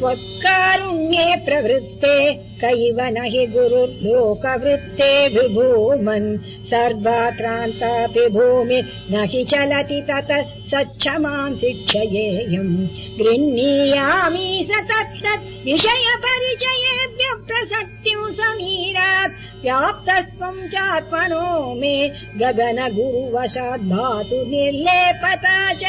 त्वत्कारुण्ये प्रवृत्ते कैव न हि गुरुर्लोकवृत्ते विभूमन् सर्वाक्रान्तापि भूमि न हि चलति ततः सक्षमाम् शिक्षयेयम् गृह्णीयामि स तत्तत् विषयपरिचये व्युक्त समीरात् व्याप्तत्वम् चात्मनो मे गगनगुवशात् धातु निर्लेपता च